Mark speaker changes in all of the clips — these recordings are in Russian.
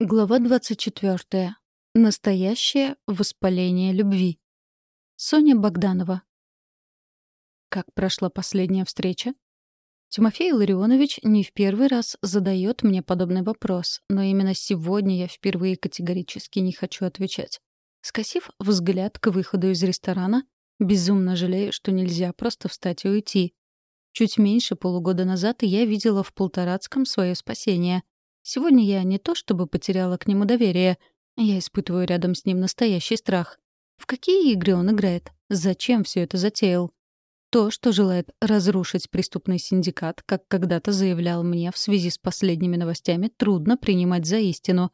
Speaker 1: Глава 24. Настоящее воспаление любви. Соня Богданова. Как прошла последняя встреча? Тимофей Ларионович не в первый раз задает мне подобный вопрос, но именно сегодня я впервые категорически не хочу отвечать. Скосив взгляд к выходу из ресторана, безумно жалею, что нельзя просто встать и уйти. Чуть меньше полугода назад я видела в Полторацком свое спасение — Сегодня я не то чтобы потеряла к нему доверие, я испытываю рядом с ним настоящий страх. В какие игры он играет? Зачем все это затеял? То, что желает разрушить преступный синдикат, как когда-то заявлял мне в связи с последними новостями, трудно принимать за истину.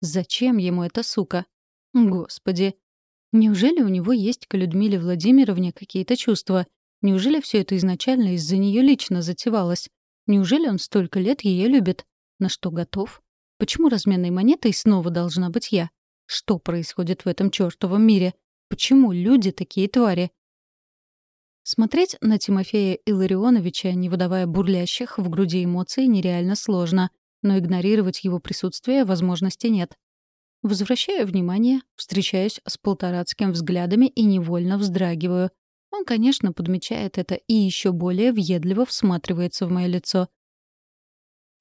Speaker 1: Зачем ему эта сука? Господи. Неужели у него есть к Людмиле Владимировне какие-то чувства? Неужели все это изначально из-за нее лично затевалось? Неужели он столько лет ее любит? На что готов? Почему разменной монетой снова должна быть я? Что происходит в этом чертовом мире? Почему люди такие твари? Смотреть на Тимофея Илларионовича, не выдавая бурлящих в груди эмоций, нереально сложно, но игнорировать его присутствие возможности нет. Возвращаю внимание, встречаюсь с полторацким взглядами и невольно вздрагиваю. Он, конечно, подмечает это и еще более въедливо всматривается в мое лицо.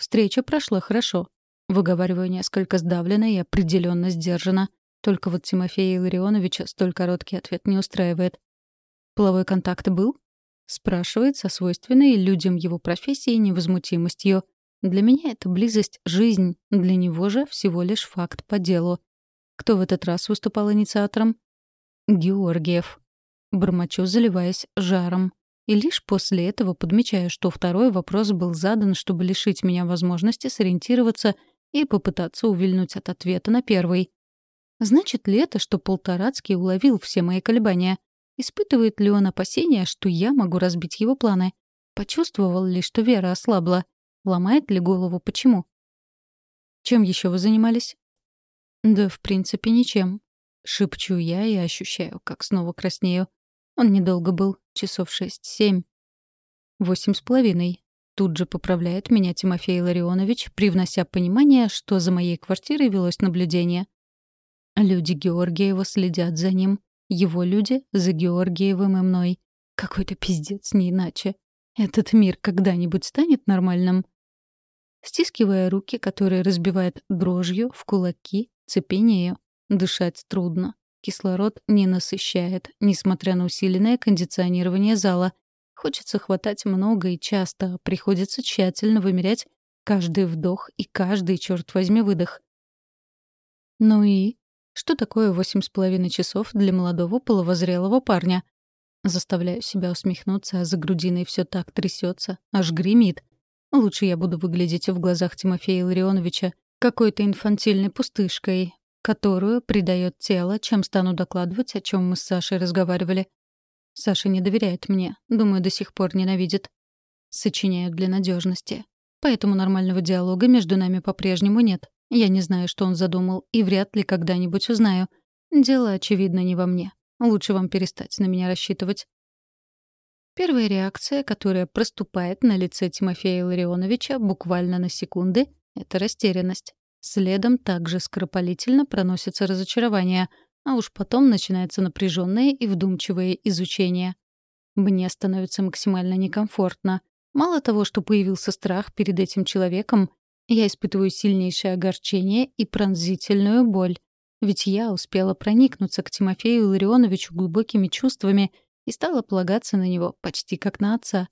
Speaker 1: Встреча прошла хорошо. Выговариваю несколько сдавленно и определенно сдержанно. Только вот Тимофея Илларионовича столь короткий ответ не устраивает. «Половой контакт был?» Спрашивает со свойственной людям его профессии невозмутимостью. Для меня это близость — жизнь, для него же всего лишь факт по делу. Кто в этот раз выступал инициатором? Георгиев. Бормочу, заливаясь жаром. И лишь после этого подмечаю, что второй вопрос был задан, чтобы лишить меня возможности сориентироваться и попытаться увильнуть от ответа на первый. Значит ли это, что Полторацкий уловил все мои колебания? Испытывает ли он опасения, что я могу разбить его планы? Почувствовал ли, что вера ослабла? Ломает ли голову почему? Чем еще вы занимались? Да, в принципе, ничем. Шепчу я и ощущаю, как снова краснею. Он недолго был, часов шесть-семь. Восемь с половиной. Тут же поправляет меня Тимофей Ларионович, привнося понимание, что за моей квартирой велось наблюдение. Люди Георгиева следят за ним. Его люди — за Георгиевым и мной. Какой-то пиздец, не иначе. Этот мир когда-нибудь станет нормальным? Стискивая руки, которые разбивает дрожью, в кулаки, цепенею. Дышать трудно. Кислород не насыщает, несмотря на усиленное кондиционирование зала. Хочется хватать много и часто, приходится тщательно вымерять каждый вдох и каждый, черт возьми, выдох. Ну и? Что такое восемь с половиной часов для молодого половозрелого парня? Заставляю себя усмехнуться, а за грудиной все так трясется, аж гремит. Лучше я буду выглядеть в глазах Тимофея Ларионовича какой-то инфантильной пустышкой, которую придает тело, чем стану докладывать, о чем мы с Сашей разговаривали. Саша не доверяет мне, думаю, до сих пор ненавидит. Сочиняю для надежности. Поэтому нормального диалога между нами по-прежнему нет. Я не знаю, что он задумал, и вряд ли когда-нибудь узнаю. Дело, очевидно, не во мне. Лучше вам перестать на меня рассчитывать. Первая реакция, которая проступает на лице Тимофея Ларионовича буквально на секунды, — это растерянность. Следом также скоропалительно проносится разочарование, а уж потом начинается напряженное и вдумчивое изучение. Мне становится максимально некомфортно. Мало того, что появился страх перед этим человеком, я испытываю сильнейшее огорчение и пронзительную боль. Ведь я успела проникнуться к Тимофею Ларионовичу глубокими чувствами и стала полагаться на него почти как на отца.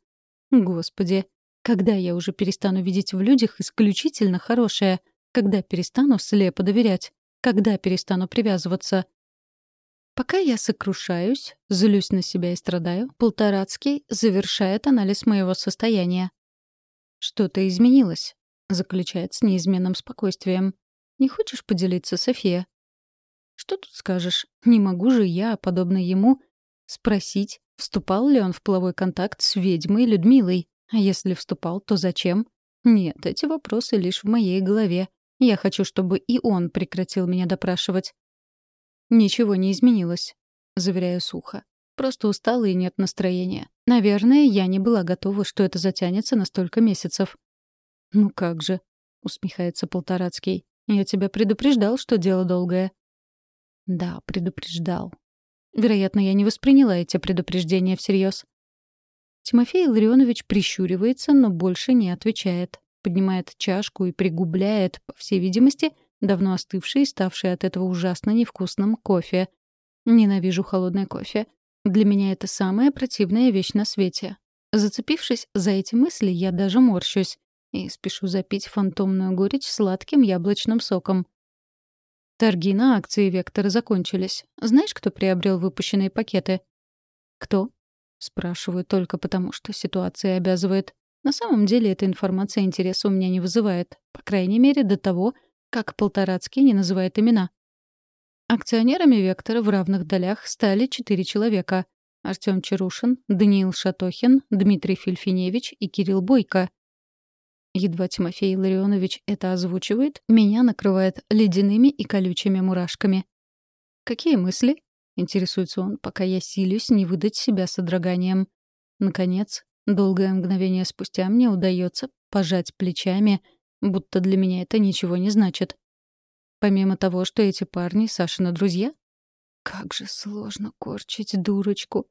Speaker 1: Господи, когда я уже перестану видеть в людях исключительно хорошее — когда перестану слепо доверять? Когда перестану привязываться? Пока я сокрушаюсь, злюсь на себя и страдаю, Полторацкий завершает анализ моего состояния. «Что-то изменилось», — заключает с неизменным спокойствием. «Не хочешь поделиться, София?» «Что тут скажешь? Не могу же я, подобно ему, спросить, вступал ли он в половой контакт с ведьмой Людмилой. А если вступал, то зачем? Нет, эти вопросы лишь в моей голове. Я хочу, чтобы и он прекратил меня допрашивать. Ничего не изменилось, заверяю сухо. Просто устала и нет настроения. Наверное, я не была готова, что это затянется на столько месяцев. Ну как же, усмехается Полторацкий. Я тебя предупреждал, что дело долгое». «Да, предупреждал». Вероятно, я не восприняла эти предупреждения всерьез. Тимофей Илларионович прищуривается, но больше не отвечает. Поднимает чашку и пригубляет, по всей видимости, давно остывший и ставший от этого ужасно невкусным кофе. Ненавижу холодный кофе. Для меня это самая противная вещь на свете. Зацепившись за эти мысли, я даже морщусь и спешу запить фантомную горечь сладким яблочным соком. Торги на акции «Вектора» закончились. Знаешь, кто приобрел выпущенные пакеты? Кто? Спрашиваю только потому, что ситуация обязывает. На самом деле эта информация интереса у меня не вызывает. По крайней мере, до того, как Полторацкий не называет имена. Акционерами «Вектора» в равных долях стали четыре человека. Артём Чарушин, Даниил Шатохин, Дмитрий Фельфиневич и Кирилл Бойко. Едва Тимофей Ларионович это озвучивает, меня накрывает ледяными и колючими мурашками. «Какие мысли?» — интересуется он, пока я силюсь не выдать себя содроганием. Наконец, долгое мгновение спустя мне удается пожать плечами, будто для меня это ничего не значит. Помимо того, что эти парни Сашины друзья? Как же сложно корчить дурочку.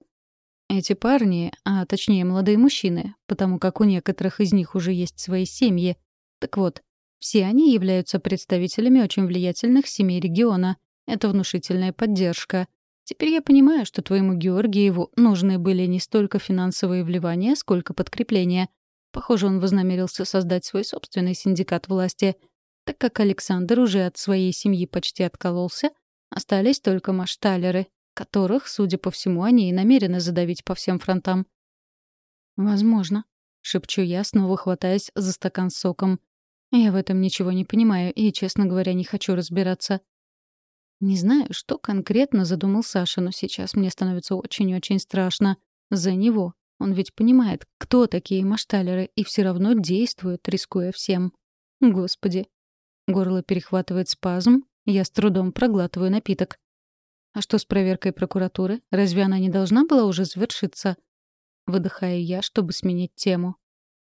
Speaker 1: Эти парни, а точнее молодые мужчины, потому как у некоторых из них уже есть свои семьи. Так вот, все они являются представителями очень влиятельных семей региона. Это внушительная поддержка. Теперь я понимаю, что твоему Георгиеву нужны были не столько финансовые вливания, сколько подкрепления. Похоже, он вознамерился создать свой собственный синдикат власти. Так как Александр уже от своей семьи почти откололся, остались только машталеры, которых, судя по всему, они и намерены задавить по всем фронтам. «Возможно», — шепчу я, снова хватаясь за стакан с соком. «Я в этом ничего не понимаю и, честно говоря, не хочу разбираться». Не знаю, что конкретно задумал Саша, но сейчас мне становится очень-очень страшно. За него. Он ведь понимает, кто такие машталеры, и все равно действует, рискуя всем. Господи. Горло перехватывает спазм, я с трудом проглатываю напиток. А что с проверкой прокуратуры? Разве она не должна была уже завершиться? Выдыхаю я, чтобы сменить тему.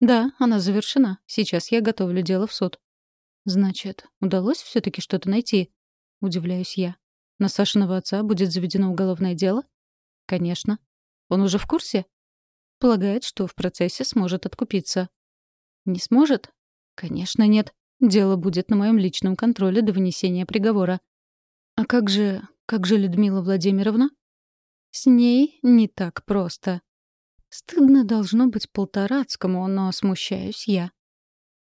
Speaker 1: Да, она завершена. Сейчас я готовлю дело в суд. Значит, удалось все таки что-то найти? Удивляюсь я. На Сашиного отца будет заведено уголовное дело? Конечно. Он уже в курсе? Полагает, что в процессе сможет откупиться. Не сможет? Конечно, нет. Дело будет на моем личном контроле до вынесения приговора. А как же как же Людмила Владимировна? С ней не так просто. Стыдно должно быть Полторацкому, но смущаюсь я.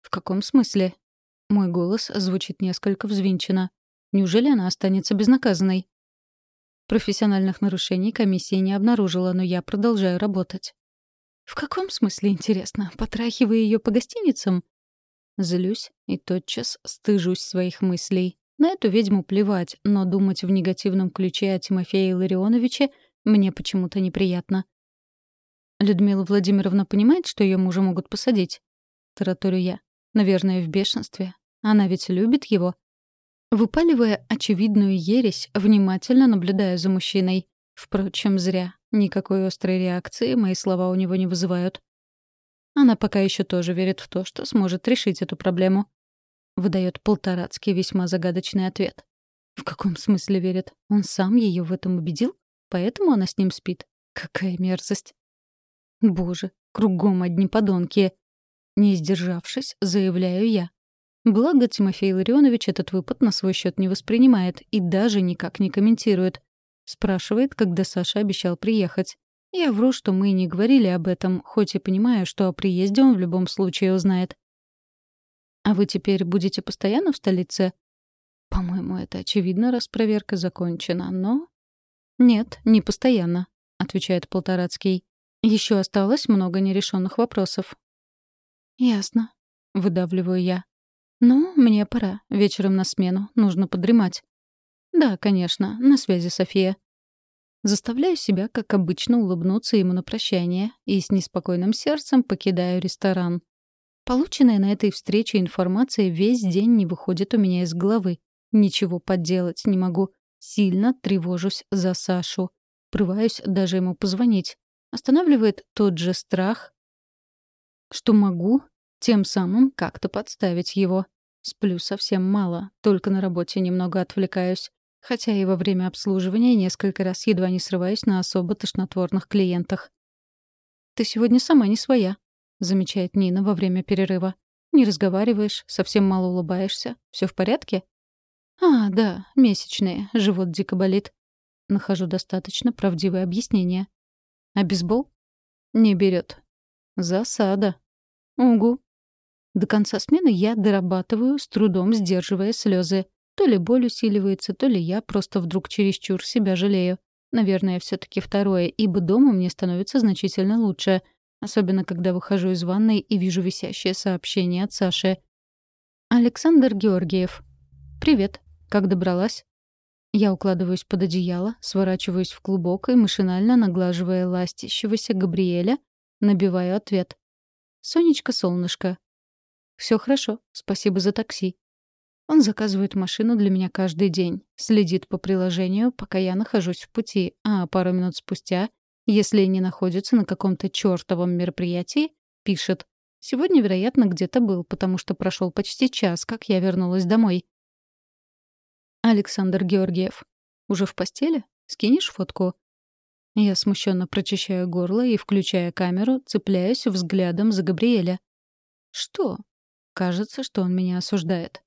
Speaker 1: В каком смысле? Мой голос звучит несколько взвинченно. Неужели она останется безнаказанной? Профессиональных нарушений комиссия не обнаружила, но я продолжаю работать. В каком смысле, интересно? Потрахивая ее по гостиницам? Злюсь и тотчас стыжусь своих мыслей. На эту ведьму плевать, но думать в негативном ключе о Тимофее Ларионовиче мне почему-то неприятно. Людмила Владимировна понимает, что ее мужа могут посадить? Тараторю я. Наверное, в бешенстве. Она ведь любит его. Выпаливая очевидную ересь, внимательно наблюдаю за мужчиной. Впрочем, зря. Никакой острой реакции мои слова у него не вызывают. Она пока еще тоже верит в то, что сможет решить эту проблему. — выдает Полторацкий весьма загадочный ответ. В каком смысле верит? Он сам ее в этом убедил? Поэтому она с ним спит? Какая мерзость. Боже, кругом одни подонки. Не сдержавшись, заявляю я. Благо, Тимофей Ларионович этот выпад на свой счет не воспринимает и даже никак не комментирует. Спрашивает, когда Саша обещал приехать. Я вру, что мы не говорили об этом, хоть и понимаю, что о приезде он в любом случае узнает. «А вы теперь будете постоянно в столице?» «По-моему, это очевидно, раз проверка закончена, но...» «Нет, не постоянно», — отвечает Полторацкий. Еще осталось много нерешенных вопросов. «Ясно», — выдавливаю я. «Ну, мне пора. Вечером на смену. Нужно подремать». «Да, конечно. На связи, София». Заставляю себя, как обычно, улыбнуться ему на прощание и с неспокойным сердцем покидаю ресторан. Полученная на этой встрече информация весь день не выходит у меня из головы. Ничего подделать не могу. Сильно тревожусь за Сашу. Прываюсь даже ему позвонить. Останавливает тот же страх, что могу тем самым как-то подставить его. Сплю совсем мало, только на работе немного отвлекаюсь. Хотя и во время обслуживания несколько раз едва не срываюсь на особо тошнотворных клиентах. «Ты сегодня сама не своя», — замечает Нина во время перерыва. «Не разговариваешь, совсем мало улыбаешься. Все в порядке?» «А, да, месячные, живот дико болит». Нахожу достаточно правдивое объяснение. «А бейсбол?» «Не берет. «Засада». «Угу». До конца смены я дорабатываю, с трудом сдерживая слезы. То ли боль усиливается, то ли я просто вдруг чересчур себя жалею. Наверное, все таки второе, ибо дома мне становится значительно лучше. Особенно, когда выхожу из ванной и вижу висящее сообщение от Саши. «Александр Георгиев. Привет. Как добралась?» Я укладываюсь под одеяло, сворачиваюсь в клубок и, машинально наглаживая ластящегося Габриэля, набиваю ответ. «Сонечка, солнышко, все хорошо, спасибо за такси. Он заказывает машину для меня каждый день, следит по приложению, пока я нахожусь в пути, а пару минут спустя, если не находится на каком-то чертовом мероприятии, пишет. Сегодня, вероятно, где-то был, потому что прошел почти час, как я вернулась домой. Александр Георгиев. Уже в постели? Скинешь фотку? Я смущенно прочищаю горло и, включая камеру, цепляюсь взглядом за Габриэля. Что? Кажется, что он меня осуждает.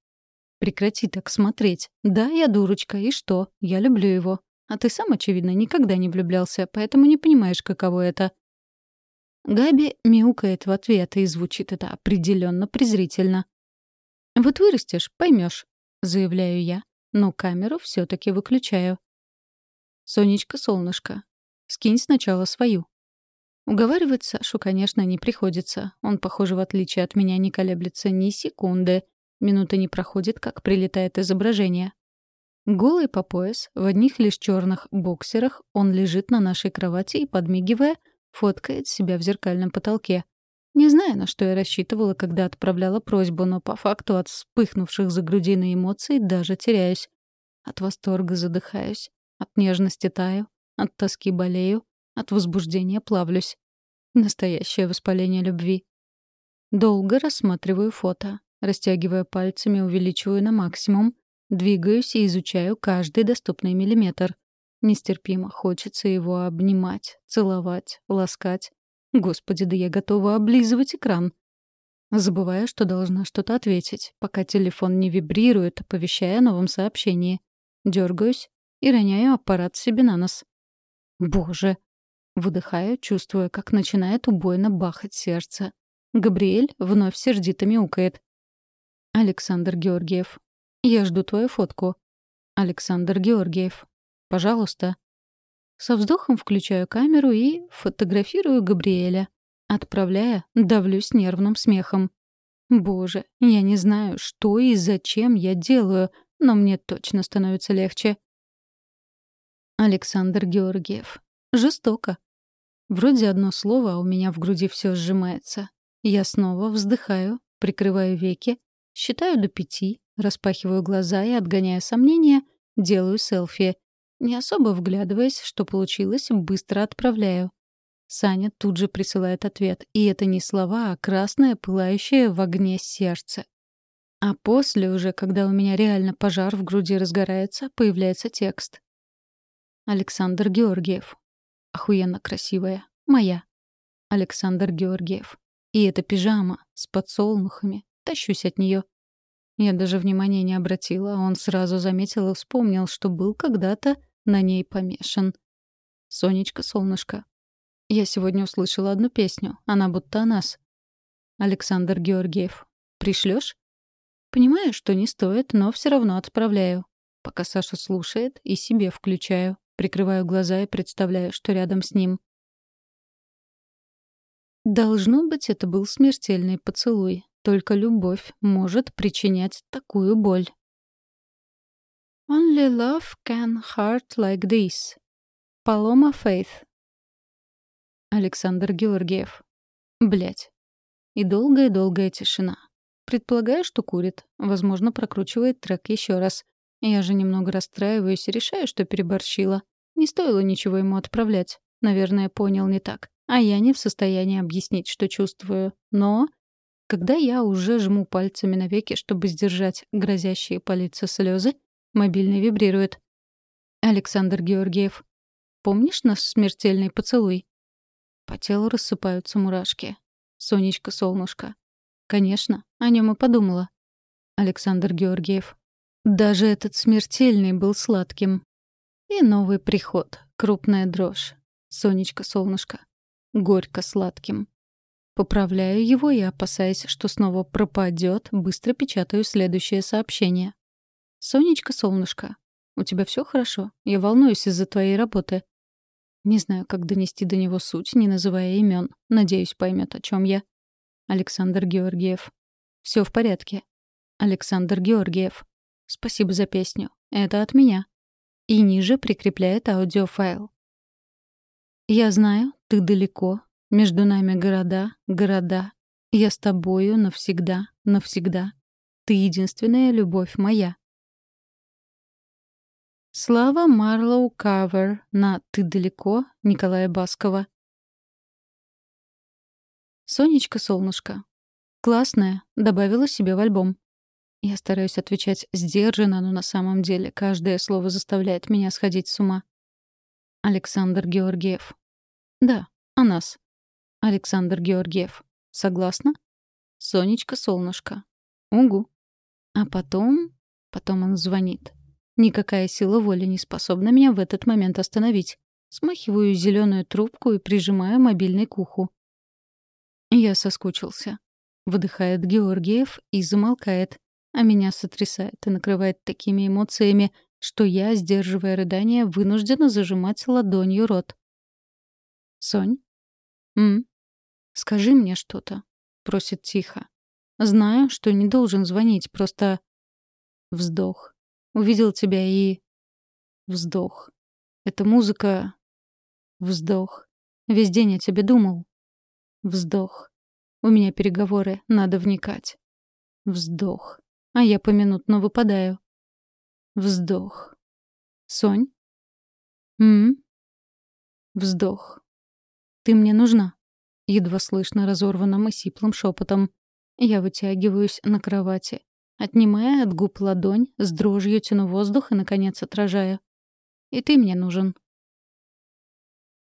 Speaker 1: Прекрати так смотреть. Да, я дурочка, и что? Я люблю его. А ты сам, очевидно, никогда не влюблялся, поэтому не понимаешь, каково это. Габи мяукает в ответ, и звучит это определенно презрительно. «Вот вырастешь, поймешь, заявляю я, но камеру все таки выключаю. «Сонечка, солнышко, скинь сначала свою», Уговаривать Сашу, конечно, не приходится. Он, похоже, в отличие от меня, не колеблется ни секунды. Минута не проходит, как прилетает изображение. Голый по пояс, в одних лишь черных боксерах, он лежит на нашей кровати и, подмигивая, фоткает себя в зеркальном потолке. Не знаю, на что я рассчитывала, когда отправляла просьбу, но по факту от вспыхнувших за грудиной эмоций даже теряюсь. От восторга задыхаюсь, от нежности таю, от тоски болею, от возбуждения плавлюсь. Настоящее воспаление любви. Долго рассматриваю фото. Растягивая пальцами, увеличиваю на максимум. Двигаюсь и изучаю каждый доступный миллиметр. Нестерпимо хочется его обнимать, целовать, ласкать. Господи, да я готова облизывать экран. Забываю, что должна что-то ответить, пока телефон не вибрирует, оповещая о новом сообщении. Дергаюсь и роняю аппарат себе на нос. Боже, Выдыхаю, чувствуя, как начинает убойно бахать сердце. Габриэль вновь сердито мяукает. «Александр Георгиев, я жду твою фотку». «Александр Георгиев, пожалуйста». Со вздохом включаю камеру и фотографирую Габриэля. Отправляя, давлюсь нервным смехом. Боже, я не знаю, что и зачем я делаю, но мне точно становится легче. Александр Георгиев. Жестоко. Вроде одно слово, а у меня в груди все сжимается. Я снова вздыхаю, прикрываю веки, считаю до пяти, распахиваю глаза и, отгоняя сомнения, делаю селфи. Не особо вглядываясь, что получилось, быстро отправляю. Саня тут же присылает ответ, и это не слова, а красное, пылающее в огне сердце. А после, уже когда у меня реально пожар в груди разгорается, появляется текст. Александр Георгиев. Охуенно красивая. Моя. Александр Георгиев. И эта пижама с подсолнухами. Тащусь от нее. Я даже внимания не обратила, он сразу заметил и вспомнил, что был когда-то на ней помешан. «Сонечка, солнышко». Я сегодня услышала одну песню, она будто о нас. Александр Георгиев. Пришлешь? Понимаю, что не стоит, но все равно отправляю. Пока Саша слушает, и себе включаю. Прикрываю глаза и представляю, что рядом с ним. Должно быть, это был смертельный поцелуй. Только любовь может причинять такую боль. Only love can hurt like this. Paloma Faith. Александр Георгиев. Блять. И долгая-долгая тишина. Предполагаю, что курит. Возможно, прокручивает трек еще раз. Я же немного расстраиваюсь и решаю, что переборщила. Не стоило ничего ему отправлять. Наверное, понял не так. А я не в состоянии объяснить, что чувствую. Но Когда я уже жму пальцами на веки, чтобы сдержать грозящие палиться слезы, мобильный вибрирует. Александр Георгиев. Помнишь наш смертельный поцелуй? По телу рассыпаются мурашки. Сонечка-солнышко. Конечно, о нем и подумала. Александр Георгиев. Даже этот смертельный был сладким. И новый приход, крупная дрожь. Сонечка-солнышко. Горько сладким. Поправляю его и, опасаясь, что снова пропадет, быстро печатаю следующее сообщение. «Сонечка-солнышко, у тебя все хорошо? Я волнуюсь из-за твоей работы». Не знаю, как донести до него суть, не называя имен. Надеюсь, поймет, о чем я. Александр Георгиев. Все в порядке. Александр Георгиев. Спасибо за песню. Это от меня. И ниже прикрепляет аудиофайл. Я знаю, ты далеко, между нами города, города. Я с тобою навсегда, навсегда. Ты единственная любовь моя. Слава Марлоу Кавер на «Ты далеко» Николая Баскова. Сонечка-солнышко. Классная, добавила себе в альбом. Я стараюсь отвечать сдержанно, но на самом деле каждое слово заставляет меня сходить с ума. Александр Георгиев. Да, о нас. Александр Георгиев. Согласна? Сонечка-солнышко. Угу. А потом... Потом он звонит. Никакая сила воли не способна меня в этот момент остановить. Смахиваю зеленую трубку и прижимаю мобильный к уху. Я соскучился. Выдыхает Георгиев и замолкает, а меня сотрясает и накрывает такими эмоциями, что я, сдерживая рыдание, вынуждена зажимать ладонью рот. «Сонь?» «М? «Скажи мне что-то», — просит тихо. «Знаю, что не должен звонить, просто...» Вздох. Увидел тебя и... Вздох. Эта музыка... Вздох. Весь день о тебе думал. Вздох. У меня переговоры, надо вникать. Вздох. А я поминутно выпадаю. Вздох. Сонь? М? Вздох. Ты мне нужна едва слышно разорванным и сиплым шепотом. Я вытягиваюсь на кровати, отнимая от губ ладонь, с дрожью тяну воздух и, наконец, отражаю. «И ты мне нужен».